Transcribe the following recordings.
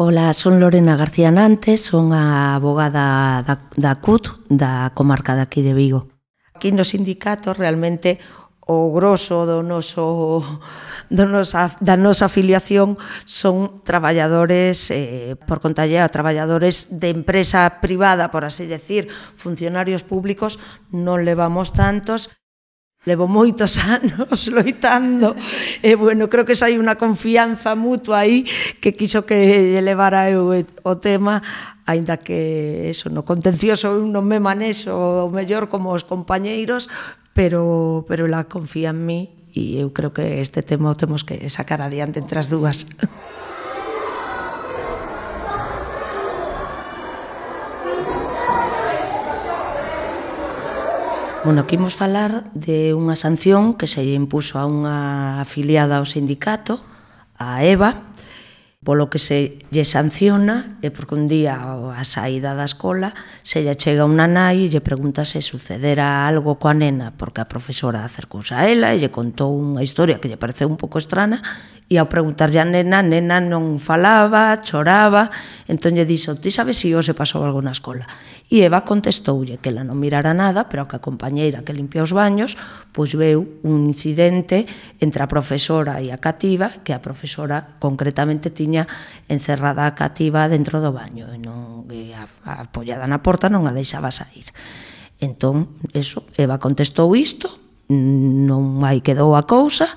Ola, son Lorena García Nantes, son a abogada da, da CUT, da comarca daqui de Vigo. Aquí no sindicato realmente o grosso do noso, do nosa, da nosa afiliación son traballadores, eh, por contallea, traballadores de empresa privada, por así decir, funcionarios públicos, non levamos tantos, Levo moitos anos loitando e, bueno, creo que hai unha confianza mutua aí que quiso que levara eu o tema aínda que eso, no contencioso eu non me manexo o mellor como os compañeiros, pero, pero la confía en mí e eu creo que este tema o temos que sacar adiante entre as dúas. Bueno, aquí imos falar de unha sanción que se lle impuso a unha afiliada ao sindicato, a EVA, polo que se lle sanciona é porque un día a saída da escola se lle chega unha nai e lle pregunta se sucedera algo coa nena porque a profesora acercouse a ela e lle contou unha historia que lle pareceu un pouco estrana e ao preguntarlle a nena, a nena non falaba, choraba, entón lle dixo, ti sabes se si hoxe pasou algo na escola? E Eva contestoulle que ela non mirara nada, pero que a compañeira que limpia os baños, pois veu un incidente entre a profesora e a cativa, que a profesora concretamente tiña tiña encerrada a cativa dentro do baño e non e a, a apoiada na porta non a deixaba sair. Entón, eso, Eva contestou isto, non aí quedou a cousa,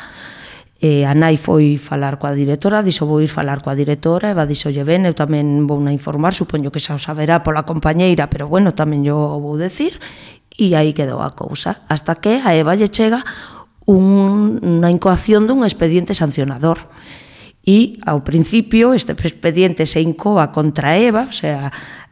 E a nai foi falar coa directora, dixo vou ir falar coa directora, Eva dixo lle ben, eu tamén vou na informar, supoño que xa o saberá pola compañeira, pero bueno, tamén yo vou decir, e aí quedou a cousa, hasta que a Eva lle chega un, unha incoación dun expediente sancionador e ao principio este expediente se incoa contra Eva, o sea,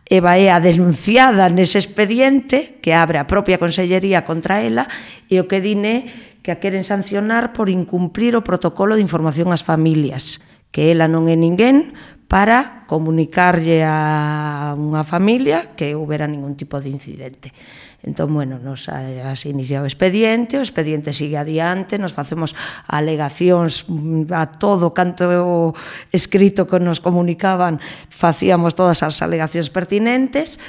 Eva é a denunciada nese expediente que abre a propia Consellería contra ela e o que dine que a queren sancionar por incumplir o protocolo de información ás familias, que ela non é ninguén para comunicarlle a unha familia que houbera ningún tipo de incidente. Entón, bueno, nos has iniciado o expediente, o expediente sigue adiante, nos facemos alegacións mm, a todo canto escrito que nos comunicaban, facíamos todas as alegacións pertinentes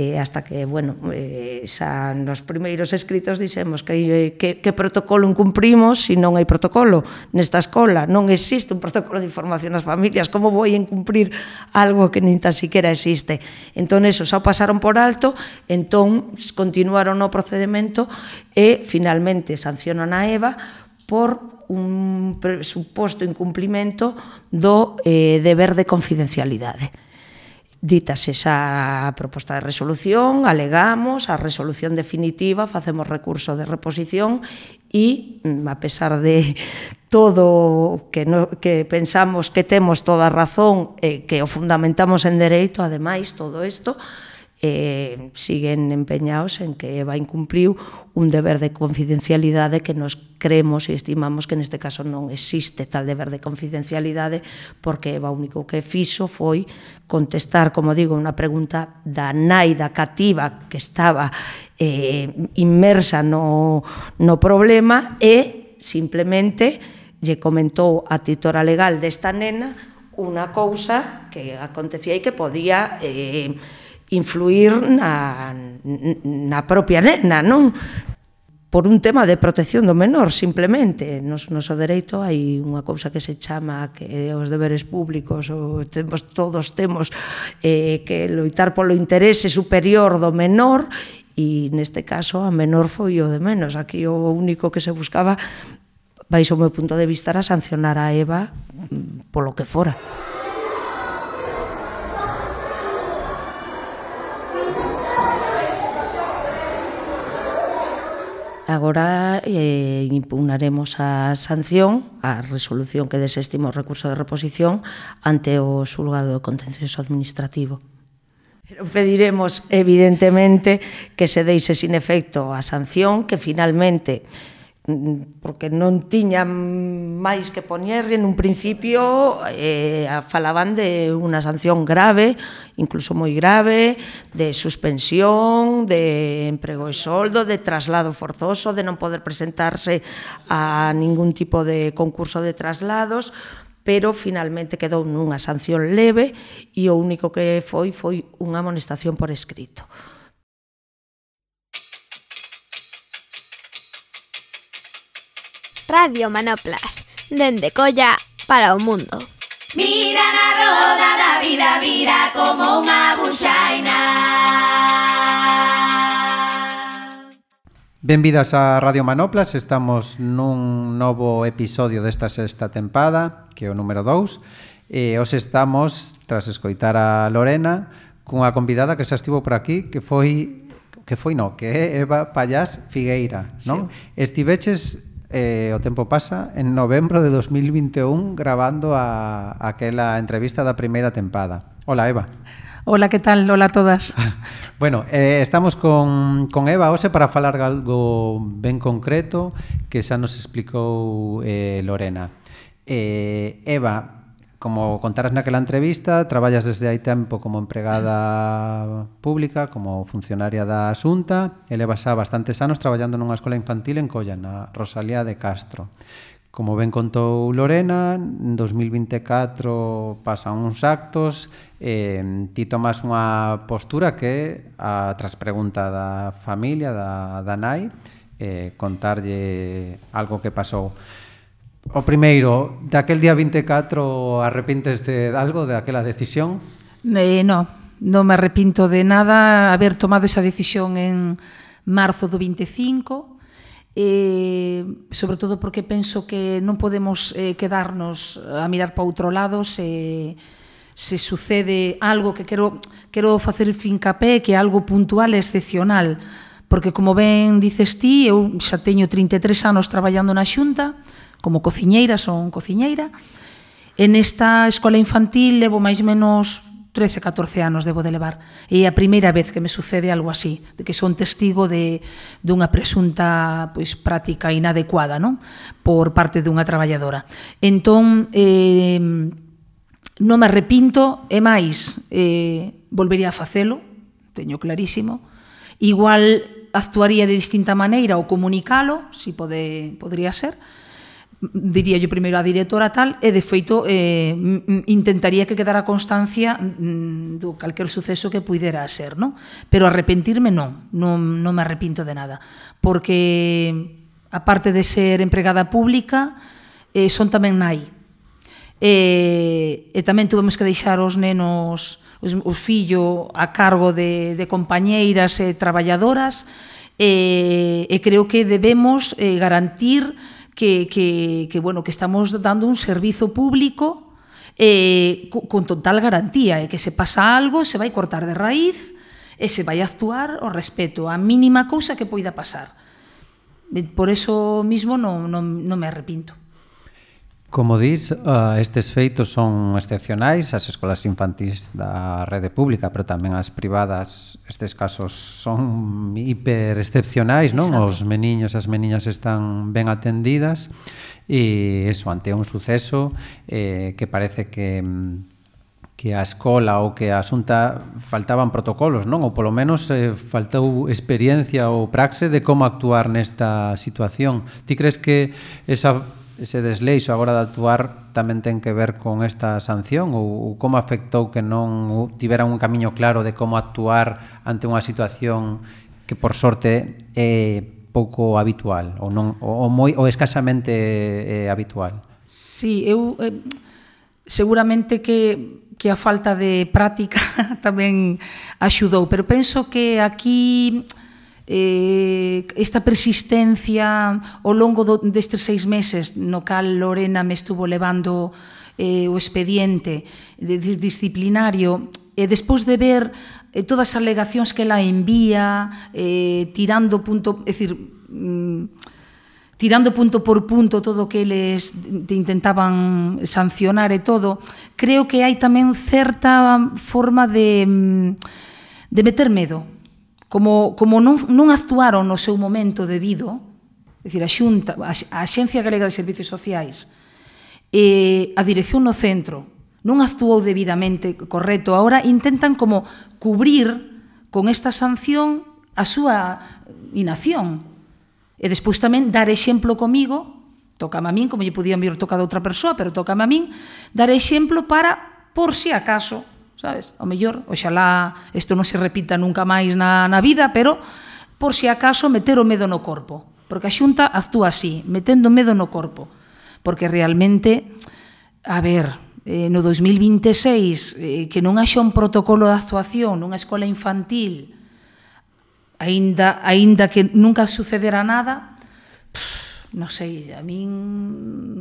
eh, hasta que, bueno, eh, xa nos primeiros escritos dixemos que, eh, que, que protocolo incumprimos se non hai protocolo nesta escola, non existe un protocolo de información ás familias, como vou a incumprir algo que nin tan siquiera existe. Entón, eso, xa o pasaron por alto, entón, continuaron o procedimento e, finalmente, sancionan a EVA por un suposto incumplimento do eh, deber de confidencialidade. Ditas esa proposta de resolución, alegamos a resolución definitiva, facemos recurso de reposición e, mm, a pesar de todo que, no, que pensamos que temos toda razón e eh, que o fundamentamos en dereito, ademais, todo isto, eh, siguen empeñados en que Eva incumpliu un deber de confidencialidade que nos cremos e estimamos que neste caso non existe tal deber de confidencialidade porque Eva o único que fixo foi contestar, como digo, unha pregunta da nai da cativa que estaba eh, inmersa no, no problema e simplemente lle comentou a titora legal desta nena unha cousa que acontecía e que podía eh, influir na, na propia nena, non? Por un tema de protección do menor, simplemente. Nos, noso dereito hai unha cousa que se chama que os deberes públicos, ou temos, todos temos eh, que loitar polo interese superior do menor e neste caso a menor foi o de menos. Aquí o único que se buscaba baixo o meu punto de vista era sancionar a Eva mm, polo que fora. Agora eh, impugnaremos a sanción, a resolución que desestima o recurso de reposición ante o xulgado de contencioso administrativo. Pero pediremos, evidentemente, que se deixe sin efecto a sanción que finalmente porque non tiñan máis que poñerlle nun principio eh, falaban de unha sanción grave, incluso moi grave, de suspensión, de emprego e soldo, de traslado forzoso, de non poder presentarse a ningún tipo de concurso de traslados, pero finalmente quedou nunha sanción leve e o único que foi foi unha amonestación por escrito. Radio Manoplas, dende Colla para o mundo. Mira na roda da vida, vira como unha buxaina. Benvidas a Radio Manoplas, estamos nun novo episodio desta sexta tempada, que é o número 2, e os estamos, tras escoitar a Lorena, cunha convidada que xa estivo por aquí, que foi que foi no, que é Eva Pallás Figueira, non? Sí. Estiveches eh, o tempo pasa, en novembro de 2021 gravando a, aquela entrevista da primeira tempada. Hola, Eva. Hola, que tal? Hola a todas. bueno, eh, estamos con, con Eva Ose para falar algo ben concreto que xa nos explicou eh, Lorena. Eh, Eva, Como contaras naquela entrevista, traballas desde hai tempo como empregada pública, como funcionaria da Xunta, e levas xa bastantes anos traballando nunha escola infantil en Colla, na Rosalía de Castro. Como ben contou Lorena, en 2024 pasan uns actos, eh, ti tomas unha postura que, a tras pregunta da familia, da, da nai, eh, contarlle algo que pasou. O primeiro, daquel día 24 arrepintes de algo, daquela decisión? Eh, no, non me arrepinto de nada haber tomado esa decisión en marzo do 25 eh, sobre todo porque penso que non podemos eh, quedarnos a mirar para outro lado se, se sucede algo que quero, quero facer fincapé que é algo puntual e excepcional porque como ben dices ti, eu xa teño 33 anos traballando na Xunta, como cociñeira, son cociñeira, e nesta escola infantil levo máis menos 13, 14 anos debo de levar. E é a primeira vez que me sucede algo así, de que son testigo de dunha presunta pois práctica inadecuada, non? Por parte dunha traballadora. Entón, eh, non me arrepinto, e máis, eh, volvería a facelo, teño clarísimo. Igual actuaría de distinta maneira ou comunicalo, si pode, podría ser, diría yo primeiro á directora tal, e de feito eh, intentaría que quedara constancia mm, do calquer suceso que puidera ser, non? Pero arrepentirme non, non, non me arrepinto de nada, porque aparte de ser empregada pública, eh, son tamén nai. Eh, e tamén tuvemos que deixar os nenos os, o fillo a cargo de, de compañeiras e traballadoras, e, e creo que debemos eh, garantir que, que, que, bueno, que estamos dando un servizo público eh, con total garantía, e eh, que se pasa algo, se vai cortar de raíz, e se vai actuar o respeto a mínima cousa que poida pasar. Eh, por eso mismo non, non, non me arrepinto. Como dis, eh, estes feitos son excepcionais, as escolas infantis da rede pública, pero tamén as privadas, estes casos son hiper excepcionais, non? Exacto. Os meniños e as meniñas están ben atendidas e eso ante un suceso eh, que parece que que a escola ou que a asunta faltaban protocolos, non? Ou polo menos eh, faltou experiencia ou praxe de como actuar nesta situación. Ti crees que esa ese desleixo agora de actuar tamén ten que ver con esta sanción ou, ou como afectou que non tiveran un camiño claro de como actuar ante unha situación que por sorte é pouco habitual ou non ou, moi ou escasamente é, habitual. Sí, eu eh, seguramente que que a falta de práctica tamén axudou, pero penso que aquí eh, esta persistencia ao longo do, destes seis meses no cal Lorena me estuvo levando eh, o expediente de, de, disciplinario e despois de ver eh, todas as alegacións que ela envía eh, tirando punto, é dicir, mm, tirando punto por punto todo o que eles te intentaban sancionar e todo, creo que hai tamén certa forma de, mm, de meter medo como, como non, non actuaron no seu momento debido, é dicir, a Xunta, a, a Xencia Galega de Servicios Sociais, e a dirección no centro non actuou debidamente correcto. agora intentan como cubrir con esta sanción a súa inacción. E despois tamén dar exemplo comigo, tocame a min, como lle podía vir tocado a outra persoa, pero tocame a min, dar exemplo para, por si acaso, sabes? O mellor, oxalá isto non se repita nunca máis na, na vida, pero por se si acaso meter o medo no corpo, porque a xunta actúa así, metendo medo no corpo, porque realmente, a ver, eh, no 2026, eh, que non haxa un protocolo de actuación nunha escola infantil, aínda, aínda que nunca sucedera nada, pff, non sei, a min,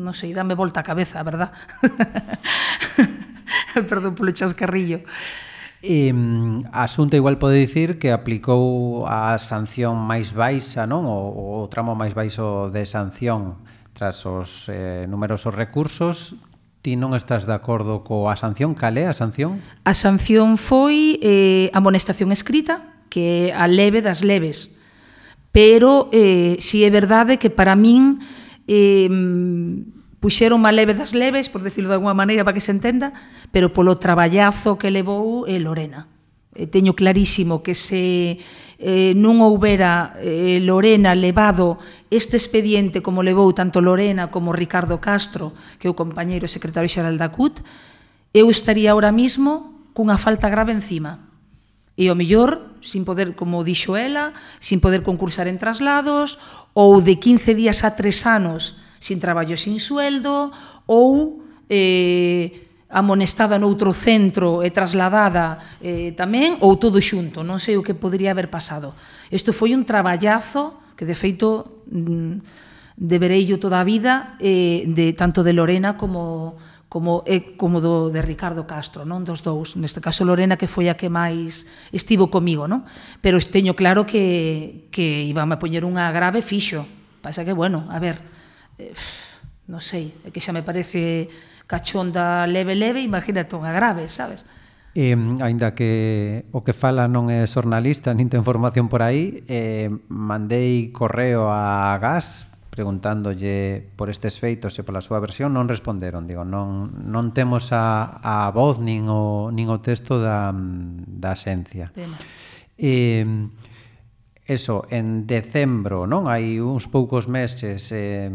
non sei, dame volta a cabeza, verdad? Perdón polo chascarrillo. E, a Xunta igual pode dicir que aplicou a sanción máis baixa, non? O, o tramo máis baixo de sanción tras os eh, numerosos recursos. Ti non estás de acordo coa sanción? Cal é a sanción? A sanción foi eh, amonestación escrita, que é a leve das leves. Pero eh, si é verdade que para min eh, puxeron má leve das leves, por decirlo de alguma maneira para que se entenda, pero polo traballazo que levou eh, Lorena. Eh, teño clarísimo que se eh, non houbera eh, Lorena levado este expediente como levou tanto Lorena como Ricardo Castro, que é o compañeiro secretario xeral da CUT, eu estaría ahora mismo cunha falta grave encima. E o mellor, sin poder, como dixo ela, sin poder concursar en traslados, ou de 15 días a 3 anos, sin traballo sin sueldo ou eh, amonestada noutro centro e trasladada eh, tamén ou todo xunto, non sei o que podría haber pasado. Isto foi un traballazo que de feito mm, deberei yo toda a vida eh, de tanto de Lorena como como é como do de Ricardo Castro, non dos dous. Neste caso Lorena que foi a que máis estivo comigo, non? Pero teño claro que que iba a poñer unha grave fixo. Pasa que bueno, a ver, eh, non sei, é que xa me parece cachonda leve leve, imagínate unha grave, sabes? E, ainda que o que fala non é xornalista, nin ten formación por aí, eh, mandei correo a Gas preguntándolle por estes feitos e pola súa versión, non responderon. Digo, non, non temos a, a voz nin o, nin o texto da, da xencia. Eh, eso en decembro, non? Hai uns poucos meses eh,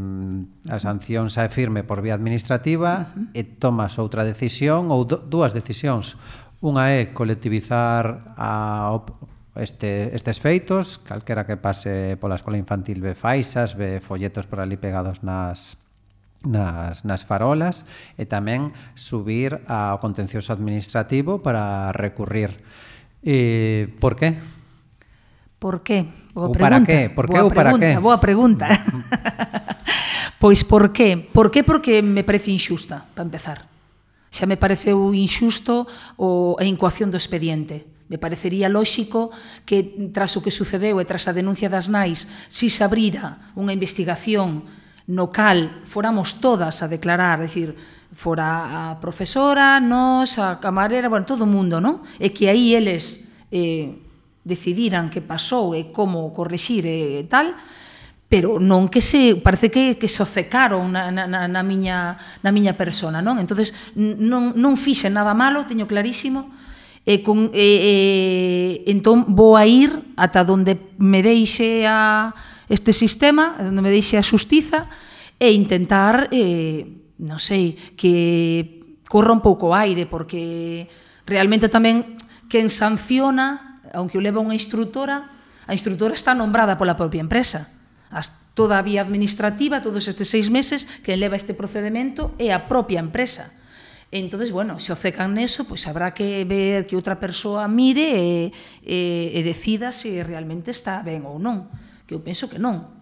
a sanción xa é firme por vía administrativa uh -huh. e tomas outra decisión ou do, dúas decisións. Unha é colectivizar a este, estes feitos, calquera que pase pola escola infantil ve faixas, ve folletos por ali pegados nas nas, nas farolas e tamén subir ao contencioso administrativo para recurrir. E, por que? Por qué? Boa ou pregunta. para qué? Por qué ou para qué? Boa pregunta. Mm. pois por qué? Por qué? Porque me parece injusta, para empezar. Xa me pareceu injusto o a incoación do expediente. Me parecería lóxico que tras o que sucedeu e tras a denuncia das nais, si se abrira unha investigación no cal foramos todas a declarar, decir, fora a profesora, nos, a camarera, bueno, todo o mundo, non? E que aí eles eh, decidiran que pasou e como correxir e tal, pero non que se parece que que socecaron na na na miña na miña persona, non? Entonces non non fixe nada malo, teño clarísimo. E con e, e entón vou a ir ata onde me deixe a este sistema, onde me deixe a xustiza e intentar eh non sei, que corra un pouco aire porque realmente tamén quen sanciona aunque o leva unha instructora, a instructora está nombrada pola propia empresa. As, toda a vía administrativa, todos estes seis meses, que leva este procedimento é a propia empresa. Entonces, bueno, se ocecan neso, pois habrá que ver que outra persoa mire e, e, e decida se realmente está ben ou non, que eu penso que non.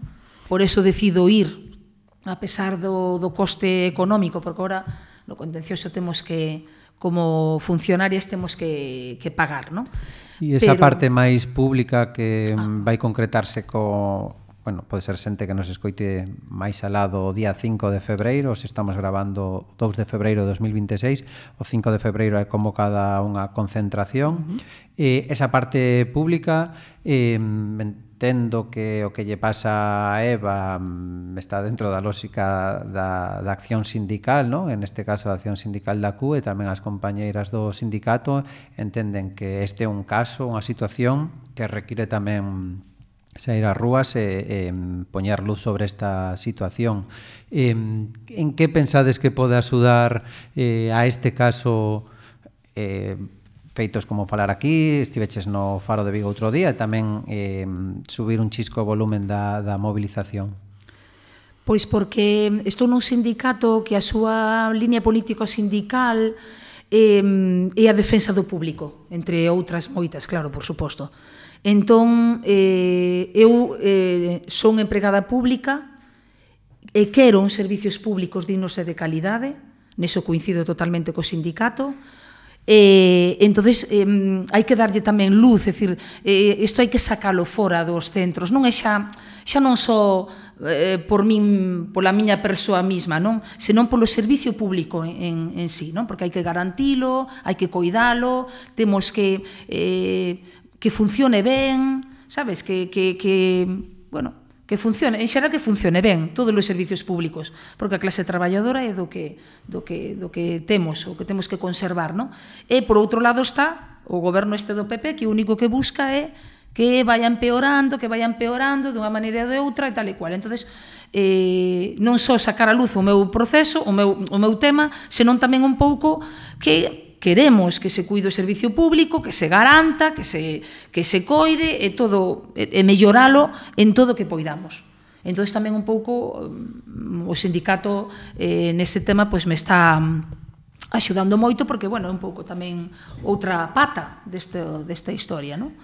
Por eso decido ir, a pesar do, do coste económico, porque agora no contencioso temos que como funcionarias temos que, que pagar, non? E esa Pero... parte máis pública que ah. vai concretarse co bueno, pode ser xente que nos escoite máis alado o día 5 de febreiro, se estamos grabando 2 de febreiro de 2026, o 5 de febreiro é convocada unha concentración. Uh -huh. eh, esa parte pública eh, entendo que o que lle pasa a Eva mm, está dentro da lógica da, da acción sindical, ¿no? en este caso a acción sindical da CUE, tamén as compañeiras do sindicato entenden que este é un caso, unha situación que require tamén sair ás rúas e, e mm, poñer luz sobre esta situación. E, en que pensades que pode axudar eh, a este caso eh, feitos como falar aquí, estiveches no Faro de Vigo outro día e tamén eh, subir un chisco o volumen da, da movilización. Pois porque estou nun sindicato que a súa línea político-sindical eh, é a defensa do público, entre outras moitas, claro, por suposto. Entón, eh, eu eh, son empregada pública e quero uns servicios públicos dignos e de calidade, neso coincido totalmente co sindicato, Eh, entonces eh, hai que darlle tamén luz, é dicir, eh, isto hai que sacalo fora dos centros, non é xa xa non só eh, por min, pola miña persoa mesma, non, senón polo servicio público en, en, en sí, non? Porque hai que garantilo, hai que coidalo, temos que eh, que funcione ben, sabes, que que que, bueno, que funcione, en xeral que funcione ben todos os servizos públicos, porque a clase traballadora é do que do que do que temos, o que temos que conservar, non? E por outro lado está o goberno este do PP que o único que busca é que vai empeorando, que vai empeorando dunha maneira ou de outra e tal e cual. Entonces, eh, non só sacar a luz o meu proceso, o meu, o meu tema, senón tamén un pouco que queremos que se cuide o servicio público, que se garanta, que se, que se coide e todo e, e melloralo en todo que poidamos. Entón tamén un pouco mm, o sindicato eh, neste tema pois me está mm, axudando moito porque bueno, é un pouco tamén outra pata deste, desta historia, non?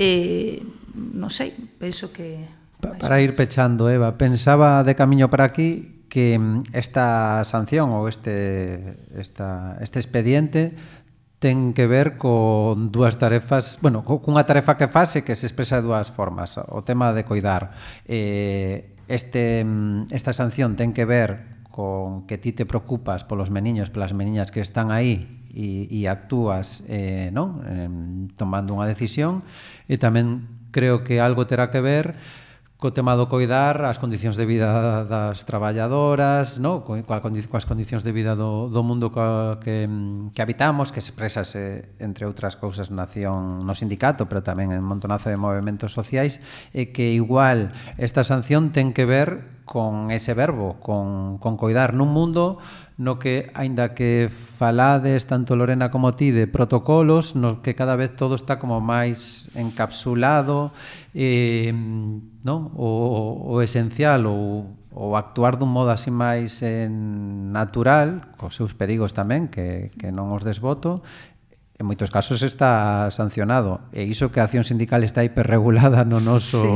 Eh, non sei, penso que... Para ir pechando, Eva, pensaba de camiño para aquí que mm, esta sanción ou este, esta, este expediente ten que ver con dúas tarefas, bueno, cunha tarefa que fase que se expresa de dúas formas, o tema de coidar. Eh, este, mm, esta sanción ten que ver con que ti te preocupas polos meniños, polas meniñas que están aí e, e actúas eh, non? Eh, tomando unha decisión e tamén creo que algo terá que ver co tema do coidar as condicións de vida das traballadoras, no? Coa, coas condicións de vida do, do mundo co, que, que habitamos, que expresase, entre outras cousas, nación no sindicato, pero tamén en montonazo de movimentos sociais, e que igual esta sanción ten que ver con ese verbo, con, con coidar nun mundo no que, aínda que falades tanto Lorena como ti de protocolos, no que cada vez todo está como máis encapsulado, eh, non? O, o esencial ou ou actuar dun modo así máis en natural, cos seus perigos tamén, que, que non os desboto, en moitos casos está sancionado e iso que a acción sindical está hiperregulada no noso, sí.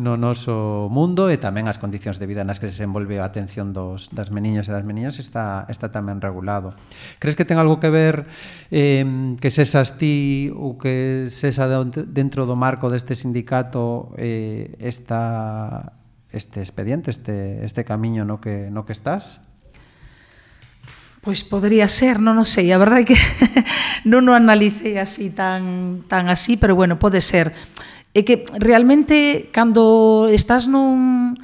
no noso mundo e tamén as condicións de vida nas que se desenvolve a atención dos, das meniñas e das meniñas está, está tamén regulado. Crees que ten algo que ver eh, que sesas ti ou que sesa dentro do marco deste sindicato eh, esta, este expediente, este, este camiño no que, no que estás? Pois podría ser, non o sei, a verdade é que non o analicei así tan, tan así, pero bueno, pode ser. É que realmente cando estás nun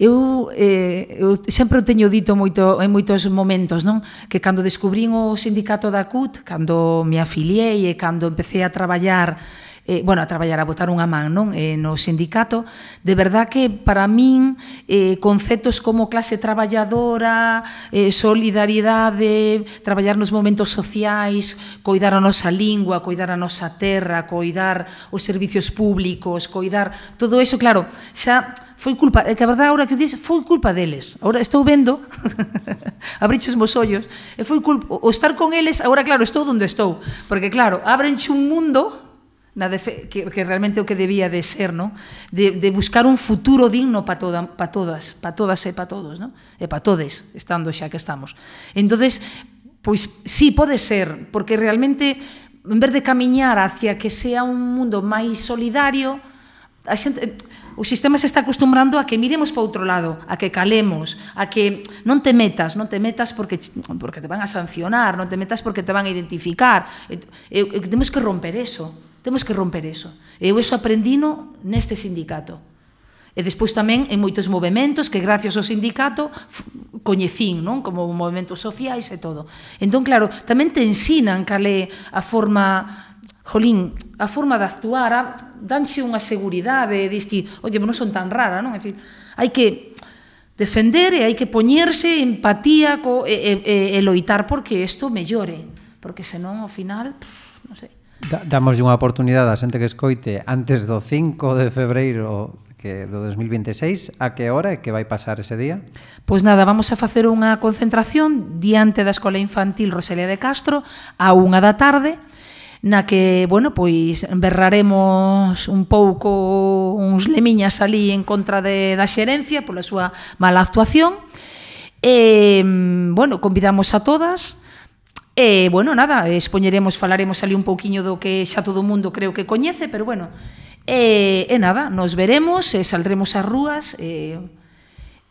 eu, eh, eu sempre o teño dito moito en moitos momentos, non? Que cando descubrín o sindicato da CUT, cando me afiliei e cando empecé a traballar eh, bueno, a traballar, a botar unha man non eh, no sindicato, de verdad que para min eh, conceptos como clase traballadora, eh, solidaridade, traballar nos momentos sociais, coidar a nosa lingua, coidar a nosa terra, coidar os servicios públicos, coidar todo eso, claro, xa foi culpa, que a verdade agora que dices, foi culpa deles. Agora estou vendo, abriches meus ollos, e foi culpa, o estar con eles, agora claro, estou onde estou, porque claro, abrenche un mundo na defe, que, que realmente o que debía de ser, ¿no? De, de buscar un futuro digno para toda, pa todas, para todas e para todos, ¿no? E para todes, estando xa que estamos. Entonces, pois sí, pode ser, porque realmente en vez de camiñar hacia que sea un mundo máis solidario, a xente, o sistema se está acostumbrando a que miremos para outro lado, a que calemos, a que non te metas, non te metas porque porque te van a sancionar, non te metas porque te van a identificar. E, e, e temos que romper eso Temos que romper eso. Eu eso aprendino neste sindicato. E despois tamén en moitos movimentos que gracias ao sindicato coñecín, non? Como movimentos sociais e todo. Entón, claro, tamén te ensinan cal é a forma Jolín, a forma de actuar, a, danche unha seguridade, diste, oye, non son tan rara, non? É dicir, hai que defender e hai que poñerse empatía co, e, e, e loitar porque isto mellore, porque senón ao final, pff, non sei. Damos unha oportunidade a xente que escoite antes do 5 de febreiro que do 2026, a que hora e que vai pasar ese día? Pois nada, vamos a facer unha concentración diante da Escola Infantil Roselia de Castro a unha da tarde, na que, bueno, pois berraremos un pouco uns lemiñas ali en contra de, da xerencia pola súa mala actuación. E, mm, bueno, convidamos a todas, E, bueno, nada, expoñeremos, falaremos ali un pouquiño do que xa todo o mundo creo que coñece, pero bueno, e, e nada, nos veremos, e saldremos ás rúas, e,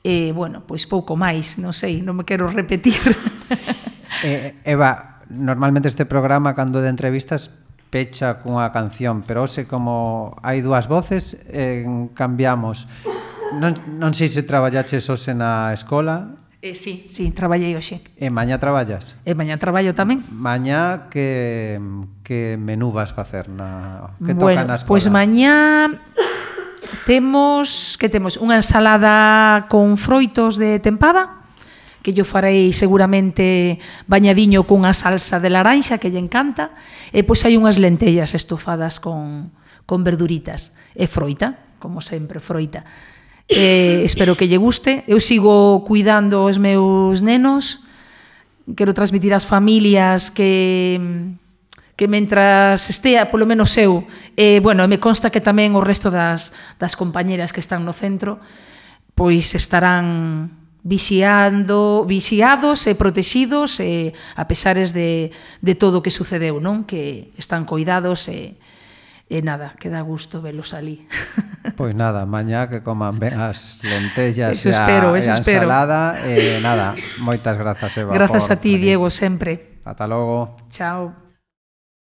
e bueno, pois pouco máis, non sei, non me quero repetir. Eh, Eva, normalmente este programa cando de entrevistas pecha cunha canción, pero hoxe como hai dúas voces, eh, cambiamos. Non, non sei se traballaches hoxe na escola, Eh, sí, sí, traballei hoxe. E mañá traballas? E mañá traballo tamén. Mañá que, que menú vas facer na que bueno, toca na pois escola? Pois pues mañá temos que temos unha ensalada con froitos de tempada que yo farei seguramente bañadiño cunha salsa de laranxa que lle encanta e pois hai unhas lentellas estufadas con, con verduritas e froita, como sempre, froita Eh, espero que lle guste. Eu sigo cuidando os meus nenos. Quero transmitir ás familias que que mentras estea, polo menos eu, eh, bueno, me consta que tamén o resto das, das compañeras que están no centro, pois estarán vixiando, vixiados e protegidos e a pesares de, de todo o que sucedeu, non? Que están coidados e, E nada, que dá gusto velos ali. Pois nada, mañá que coman ben as lentellas eso espero, e a, eso e a ensalada. Espero. E nada, moitas grazas, Eva. Grazas a ti, venir. Diego, sempre. Ata logo. Chao.